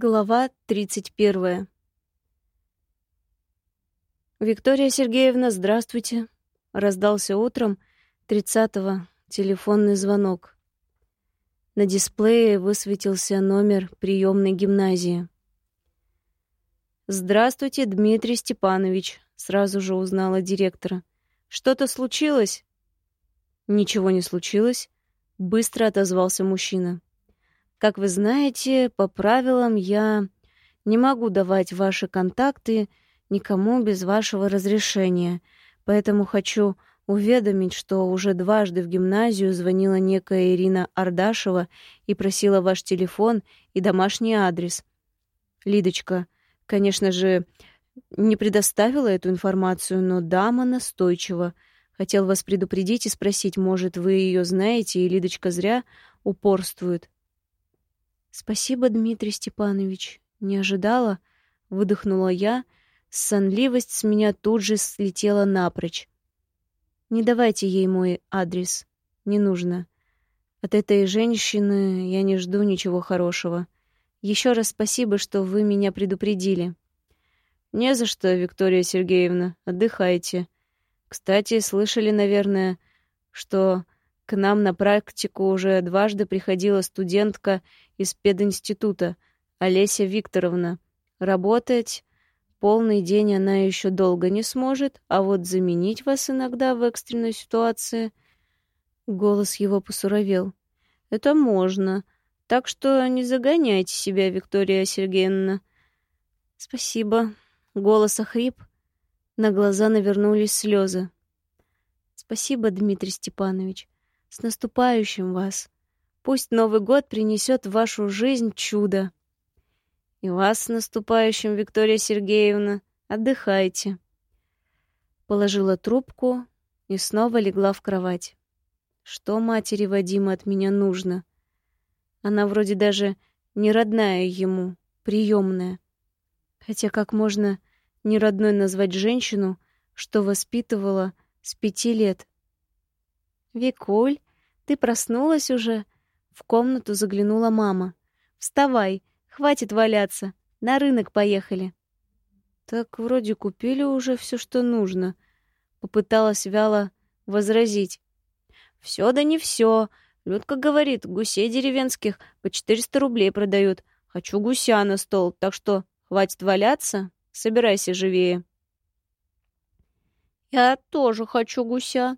Глава 31. «Виктория Сергеевна, здравствуйте!» — раздался утром 30-го телефонный звонок. На дисплее высветился номер приемной гимназии. «Здравствуйте, Дмитрий Степанович», — сразу же узнала директора. «Что-то случилось?» «Ничего не случилось», — быстро отозвался мужчина. Как вы знаете, по правилам я не могу давать ваши контакты никому без вашего разрешения, поэтому хочу уведомить, что уже дважды в гимназию звонила некая Ирина Ардашева и просила ваш телефон и домашний адрес. Лидочка, конечно же, не предоставила эту информацию, но дама настойчива. Хотел вас предупредить и спросить, может, вы ее знаете, и Лидочка зря упорствует. Спасибо, Дмитрий Степанович. Не ожидала, выдохнула я. Сонливость с меня тут же слетела напрочь. Не давайте ей мой адрес. Не нужно. От этой женщины я не жду ничего хорошего. Еще раз спасибо, что вы меня предупредили. Не за что, Виктория Сергеевна. Отдыхайте. Кстати, слышали, наверное, что к нам на практику уже дважды приходила студентка из пединститута, Олеся Викторовна. Работать полный день она еще долго не сможет, а вот заменить вас иногда в экстренной ситуации... Голос его посуровел. Это можно. Так что не загоняйте себя, Виктория Сергеевна. Спасибо. Голос охрип. На глаза навернулись слезы. Спасибо, Дмитрий Степанович. С наступающим вас! Пусть Новый год принесет в вашу жизнь чудо. И вас с наступающим, Виктория Сергеевна. Отдыхайте. Положила трубку и снова легла в кровать. Что матери Вадима от меня нужно? Она вроде даже не родная ему, приемная. Хотя как можно не родной назвать женщину, что воспитывала с пяти лет? «Викуль, ты проснулась уже?» В комнату заглянула мама. «Вставай, хватит валяться, на рынок поехали». «Так вроде купили уже все, что нужно», — попыталась вяло возразить. «Все да не все. Людка говорит, гусей деревенских по 400 рублей продают. Хочу гуся на стол, так что хватит валяться, собирайся живее». «Я тоже хочу гуся»,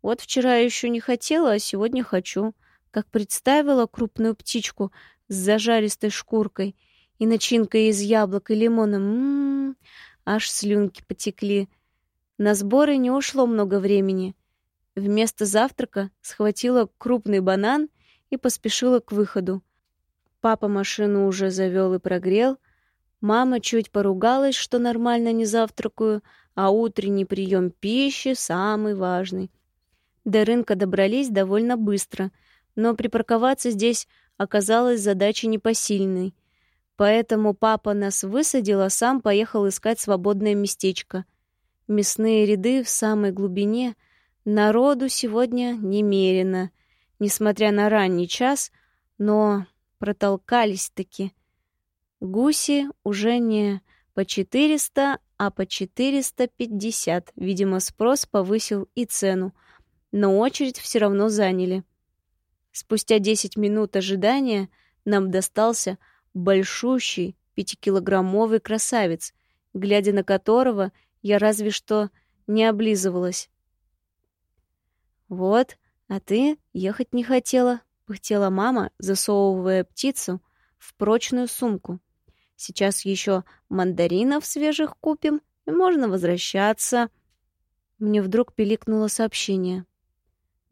вот вчера еще не хотела, а сегодня хочу. Как представила крупную птичку с зажаристой шкуркой и начинкой из яблок и лимона. Ммм, аж слюнки потекли. На сборы не ушло много времени. Вместо завтрака схватила крупный банан и поспешила к выходу. Папа машину уже завел и прогрел. Мама чуть поругалась, что нормально не завтракаю, а утренний прием пищи самый важный — до рынка добрались довольно быстро, но припарковаться здесь оказалось задачей непосильной. Поэтому папа нас высадил, а сам поехал искать свободное местечко. Мясные ряды в самой глубине. Народу сегодня немерено. Несмотря на ранний час, но протолкались-таки. Гуси уже не по 400, а по 450. Видимо, спрос повысил и цену но очередь все равно заняли. Спустя 10 минут ожидания нам достался большущий пятикилограммовый красавец, глядя на которого я разве что не облизывалась. «Вот, а ты ехать не хотела», — пыхтела мама, засовывая птицу в прочную сумку. «Сейчас еще мандаринов свежих купим, и можно возвращаться». Мне вдруг пиликнуло сообщение.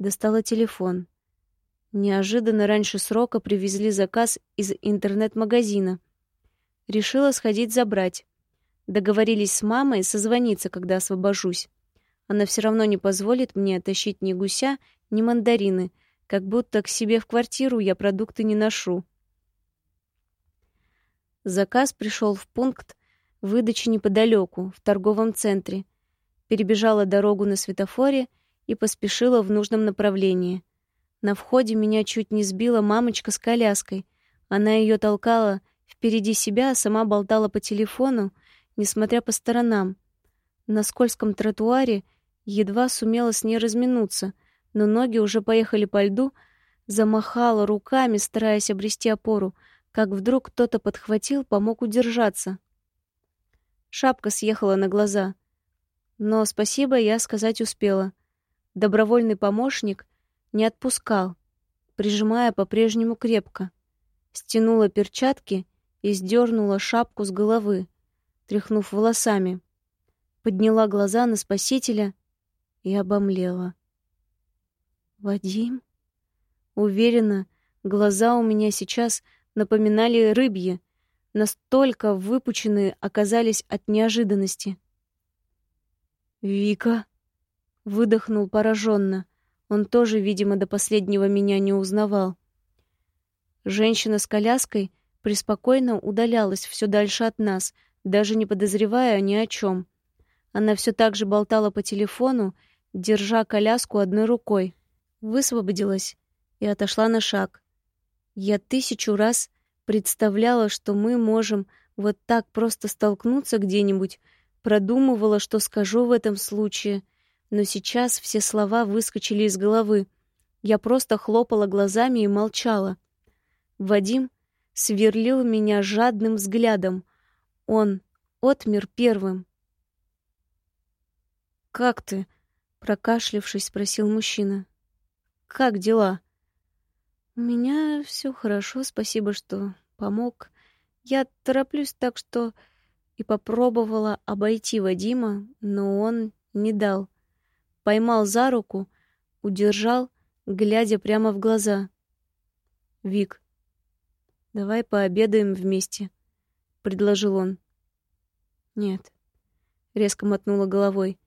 Достала телефон. Неожиданно раньше срока привезли заказ из интернет-магазина. Решила сходить забрать. Договорились с мамой созвониться, когда освобожусь. Она все равно не позволит мне тащить ни гуся, ни мандарины, как будто к себе в квартиру я продукты не ношу. Заказ пришел в пункт выдачи неподалеку, в торговом центре. Перебежала дорогу на светофоре — и поспешила в нужном направлении. На входе меня чуть не сбила мамочка с коляской. Она ее толкала Впереди себя сама болтала по телефону, несмотря по сторонам. На скользком тротуаре едва сумела с ней разминуться, но ноги уже поехали по льду, замахала руками, стараясь обрести опору, как вдруг кто-то подхватил, помог удержаться. Шапка съехала на глаза. Но спасибо я сказать успела. Добровольный помощник не отпускал, прижимая по-прежнему крепко. Стянула перчатки и сдернула шапку с головы, тряхнув волосами. Подняла глаза на спасителя и обомлела. «Вадим?» Уверена, глаза у меня сейчас напоминали рыбьи, настолько выпученные оказались от неожиданности. «Вика!» — выдохнул пораженно. Он тоже, видимо, до последнего меня не узнавал. Женщина с коляской преспокойно удалялась все дальше от нас, даже не подозревая ни о чем. Она все так же болтала по телефону, держа коляску одной рукой. Высвободилась и отошла на шаг. Я тысячу раз представляла, что мы можем вот так просто столкнуться где-нибудь, продумывала, что скажу в этом случае, но сейчас все слова выскочили из головы. Я просто хлопала глазами и молчала. Вадим сверлил меня жадным взглядом. Он отмер первым. «Как ты?» — прокашлявшись, спросил мужчина. «Как дела?» «У меня все хорошо, спасибо, что помог. Я тороплюсь так, что...» И попробовала обойти Вадима, но он не дал поймал за руку, удержал, глядя прямо в глаза. «Вик, давай пообедаем вместе», — предложил он. «Нет», — резко мотнула головой.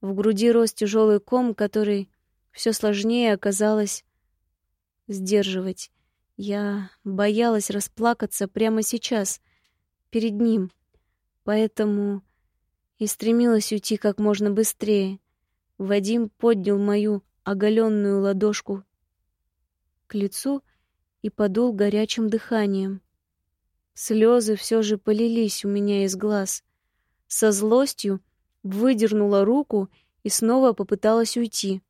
В груди рос тяжелый ком, который все сложнее оказалось сдерживать. Я боялась расплакаться прямо сейчас, перед ним, поэтому и стремилась уйти как можно быстрее. Вадим поднял мою оголенную ладошку к лицу и подул горячим дыханием. Слезы все же полились у меня из глаз. Со злостью выдернула руку и снова попыталась уйти.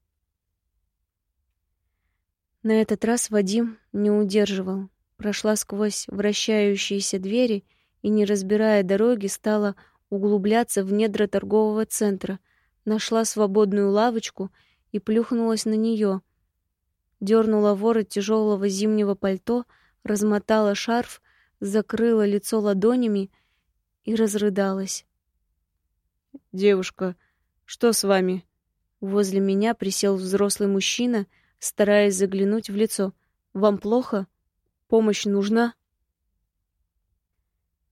На этот раз Вадим не удерживал. Прошла сквозь вращающиеся двери и, не разбирая дороги, стала углубляться в недра торгового центра — нашла свободную лавочку и плюхнулась на нее. Дернула ворот тяжелого зимнего пальто, размотала шарф, закрыла лицо ладонями и разрыдалась. «Девушка, что с вами?» Возле меня присел взрослый мужчина, стараясь заглянуть в лицо. «Вам плохо? Помощь нужна?»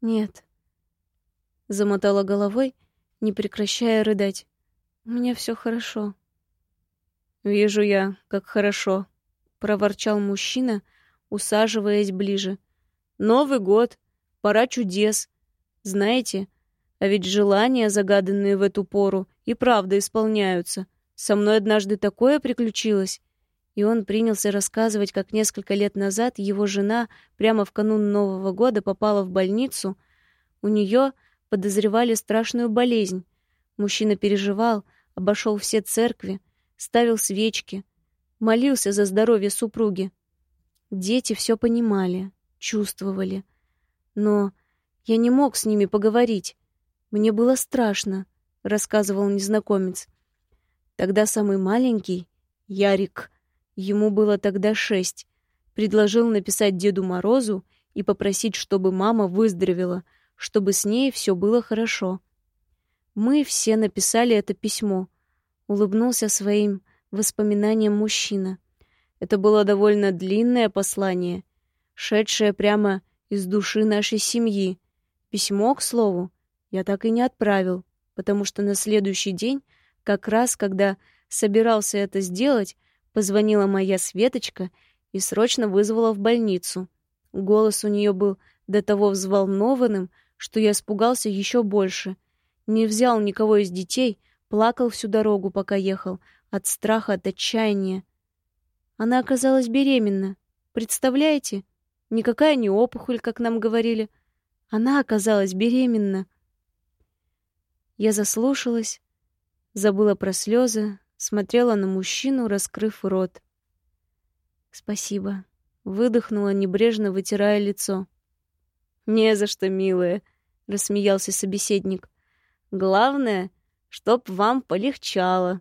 «Нет», — замотала головой, не прекращая рыдать. У меня все хорошо. Вижу я, как хорошо, проворчал мужчина, усаживаясь ближе. Новый год, пора чудес. Знаете, а ведь желания, загаданные в эту пору, и правда исполняются. Со мной однажды такое приключилось. И он принялся рассказывать, как несколько лет назад его жена прямо в канун Нового года попала в больницу. У нее подозревали страшную болезнь. Мужчина переживал, обошел все церкви, ставил свечки, молился за здоровье супруги. Дети все понимали, чувствовали. Но я не мог с ними поговорить. Мне было страшно, рассказывал незнакомец. Тогда самый маленький, Ярик, ему было тогда шесть, предложил написать Деду Морозу и попросить, чтобы мама выздоровела, чтобы с ней все было хорошо. Мы все написали это письмо. Улыбнулся своим воспоминаниям мужчина. Это было довольно длинное послание, шедшее прямо из души нашей семьи. Письмо, к слову, я так и не отправил, потому что на следующий день, как раз когда собирался это сделать, позвонила моя Светочка и срочно вызвала в больницу. Голос у нее был до того взволнованным, что я испугался еще больше — не взял никого из детей, плакал всю дорогу, пока ехал, от страха, от отчаяния. Она оказалась беременна. Представляете? Никакая не опухоль, как нам говорили. Она оказалась беременна. Я заслушалась, забыла про слезы, смотрела на мужчину, раскрыв рот. «Спасибо», — выдохнула, небрежно вытирая лицо. «Не за что, милая», — рассмеялся собеседник. «Главное, чтоб вам полегчало».